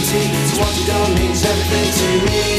guarantee. What you done means everything to me.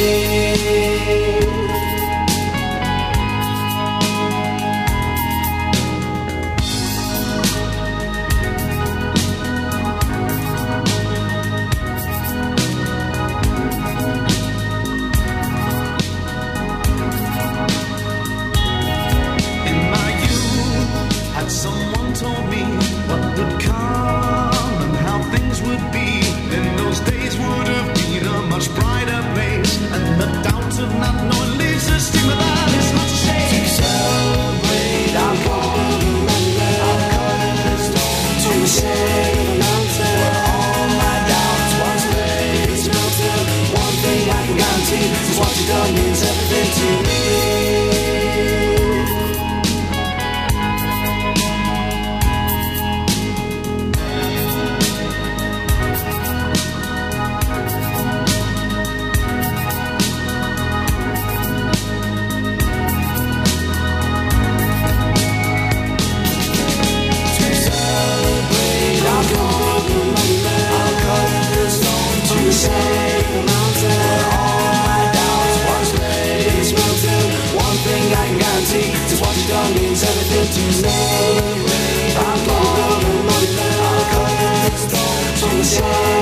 Sunshine.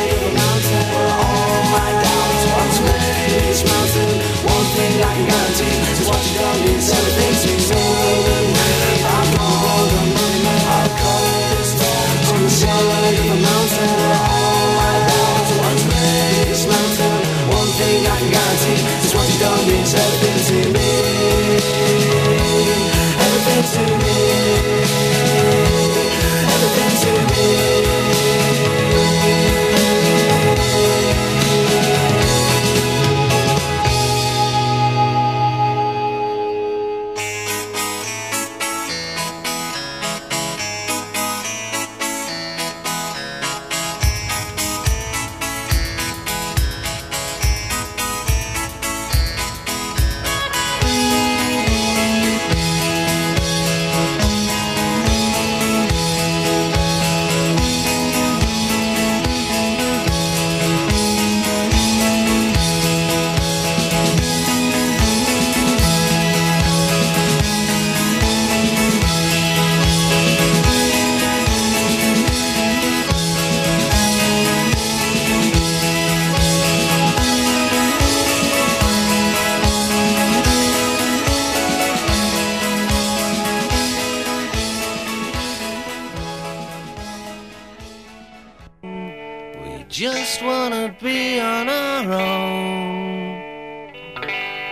just wanna be on our own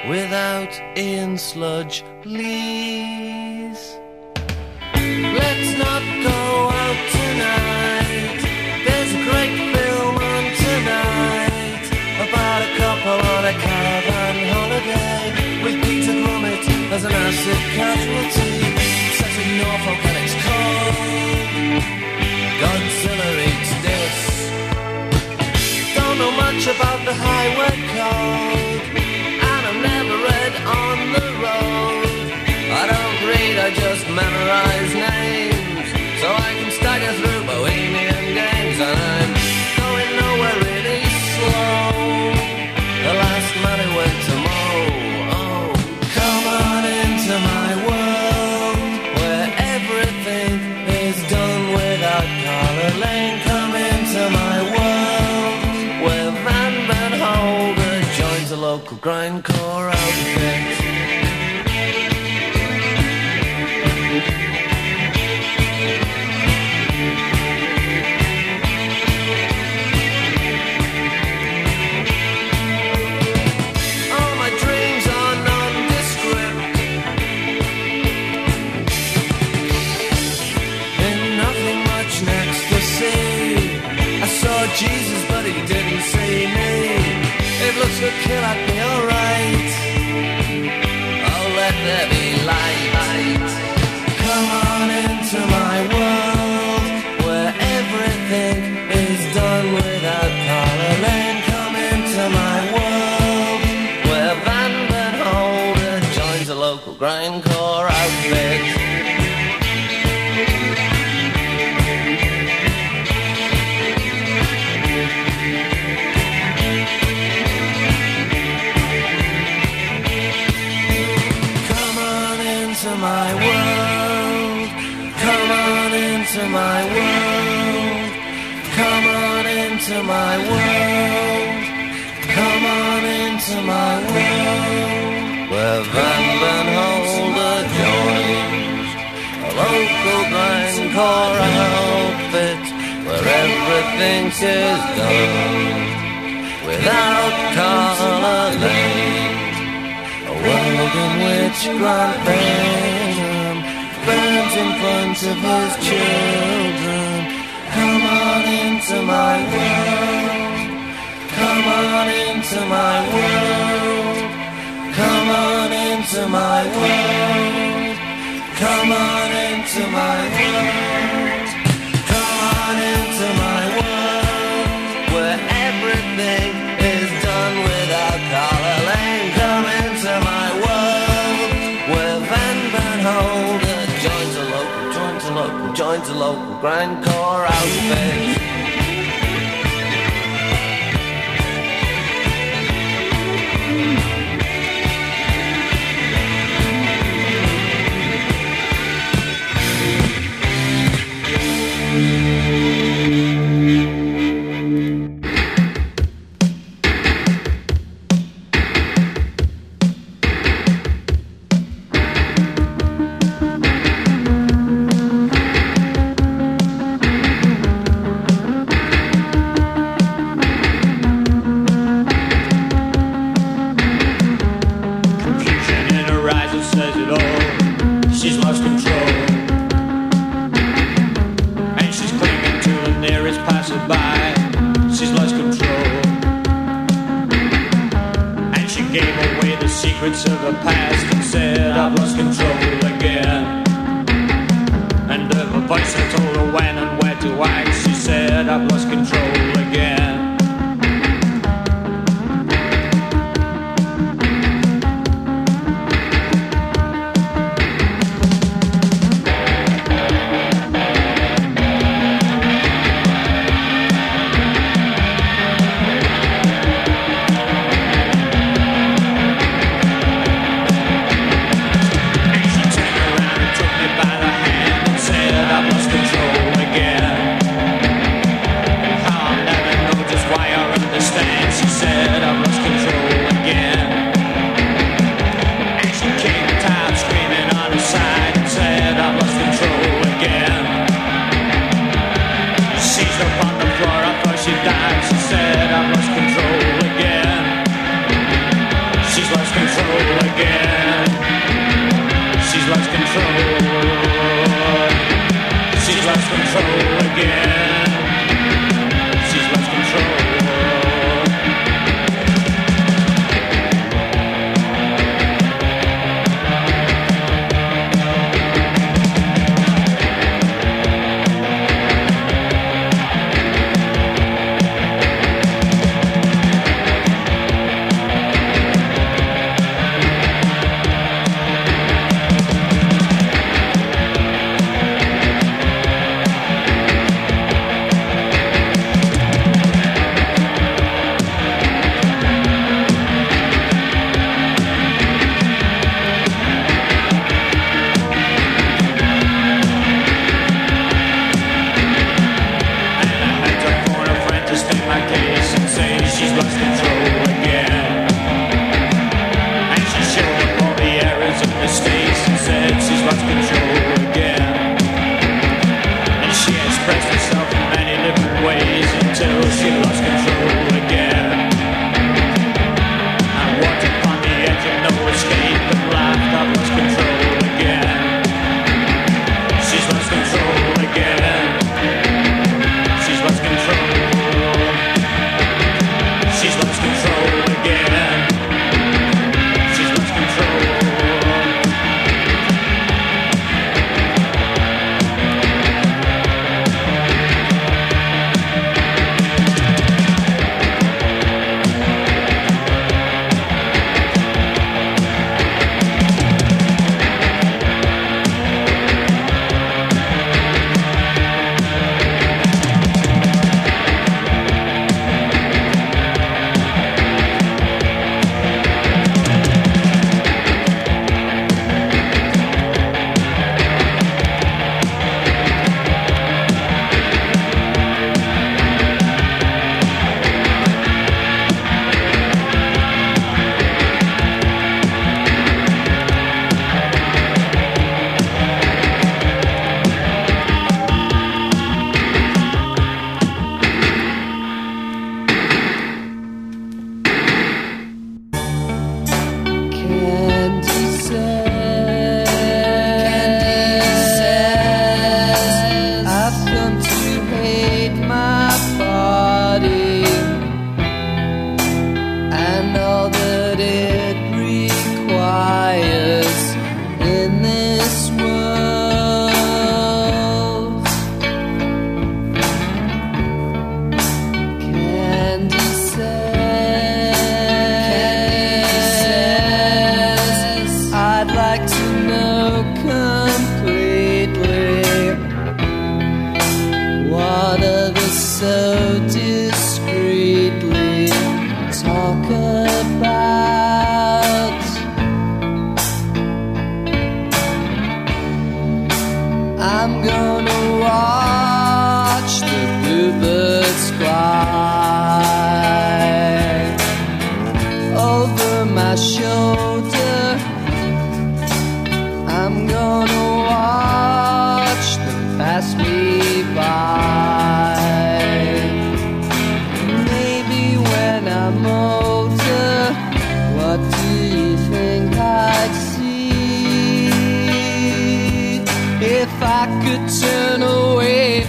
without in sludge, please. Let's not go out tonight. There's a great film on tonight about a couple on a caravan holiday with Peter Gromit as an acid casualty. about the highway code. And I've never read on the road. I don't read, I just memorize names. see me. It looks a killer. my wing, where Van Van Holder joins a local grindcore outfit, where everything is done without color. lane, a world in which Grand Phantom burns in front of his children. Come on into my world on into my world. Come on into my world. Come on into my world. Come on into my world. Where everything is done without color. Come into my world. Where Van Van joins a local, joins a local, joins a local grindcore outfit.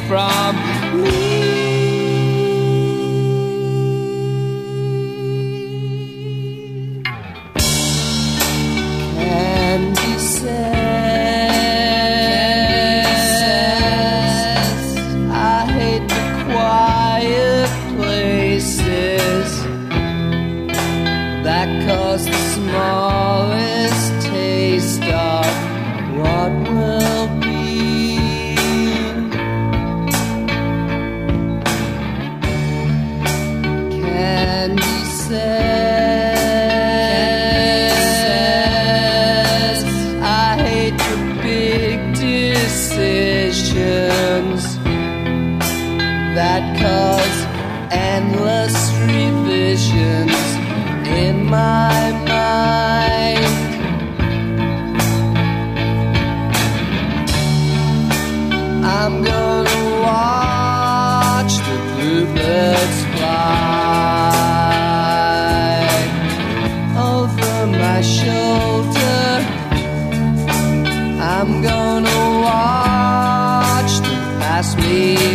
From pass me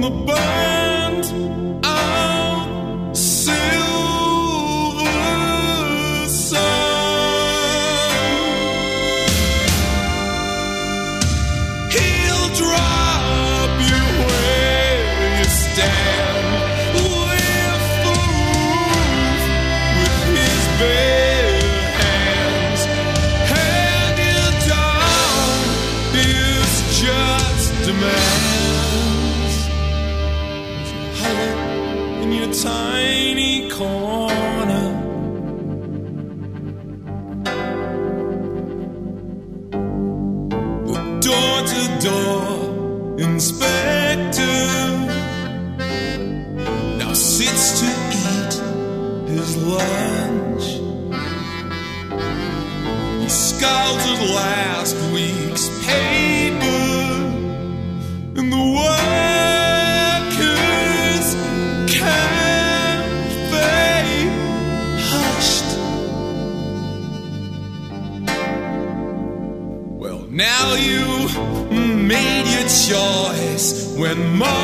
the band choice when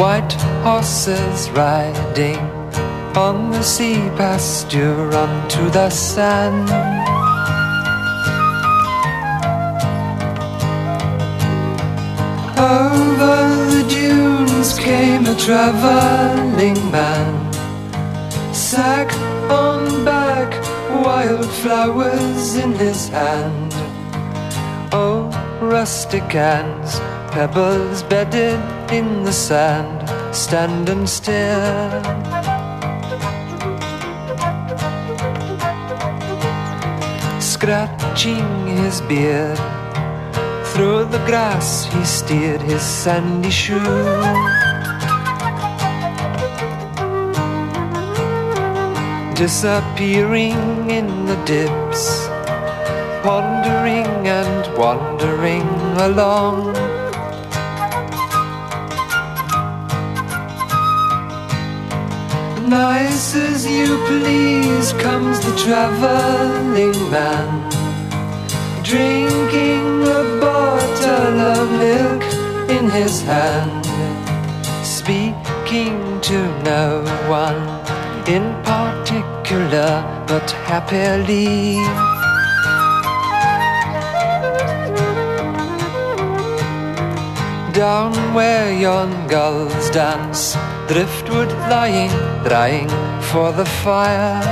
White horses riding on the sea pasture onto the sand. Over the dunes came a traveling man, sack on back, wildflowers in his hand. Oh, rustic hands, pebbles bedded in the sand, stand and stare. Scratching his beard, through the grass he steered his sandy shoe. Disappearing in the dips, pondering and wandering along. Nice as you please comes the traveling man, drinking a bottle of milk in his hand, speaking to no one in particular, but happily. Down where yon gulls dance, driftwood lying, drying for the fire.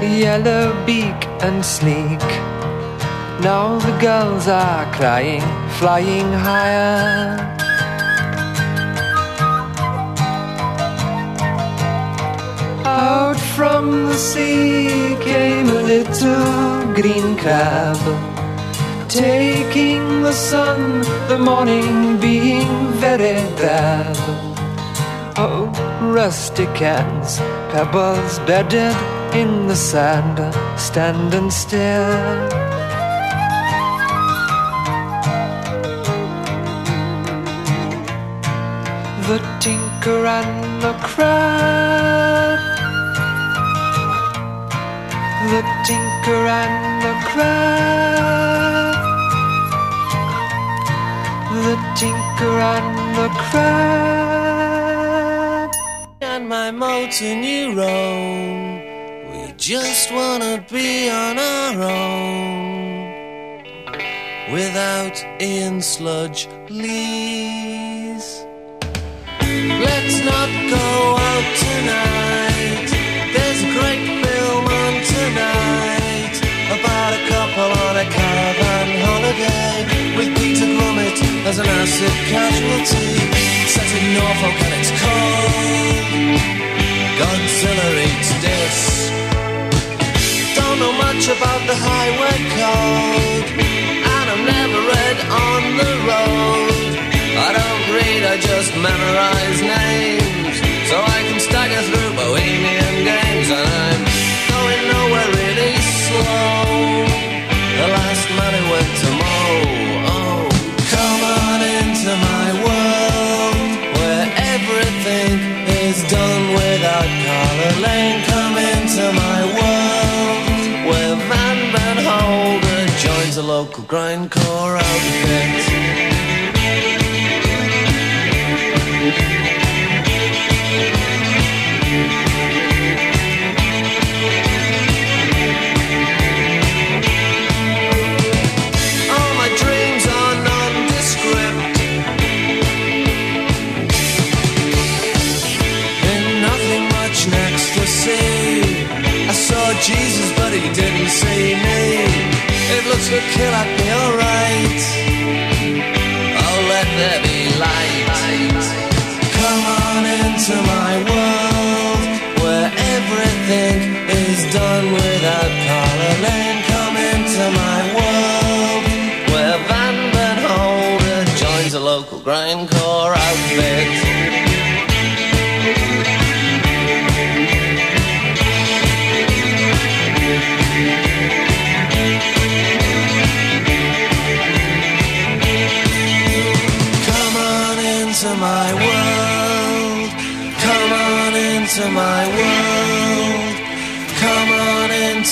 Yellow beak and sleek, now the gulls are crying, flying higher. Out from the sea came a little green crab, taking the sun, the morning being very drab. Oh, rusty cans, pebbles bedded in the sand, stand and stare. The tinker and the crab. The tinker and the crab. The tinker and the crab. and my motor neuron. We just wanna be on our own without Ian Sludge Lees. Let's not go As an acid casualty. Set in Norfolk and it's called Godzilla eats this. Don't know much about the highway code, and I've never read on the road. I don't read, I just memorize names, a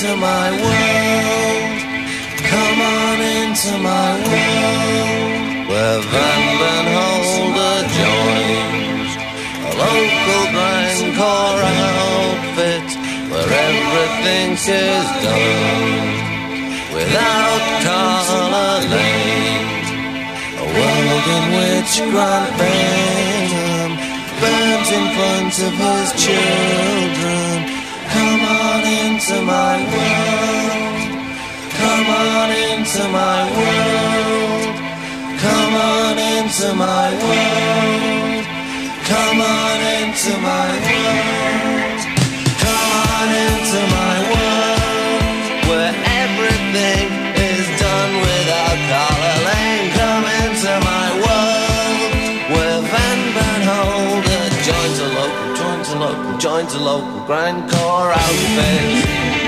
into my world. Come on into my world. Where Van Van Holder joins a local grindcore outfit where everything is done without color lane. A world in which Grant Benham burns in front of his children. Into my world. Come on into my world. Come on into my world. Come on into my world. Come on into my world. Local, joins a local, grindcore outfit.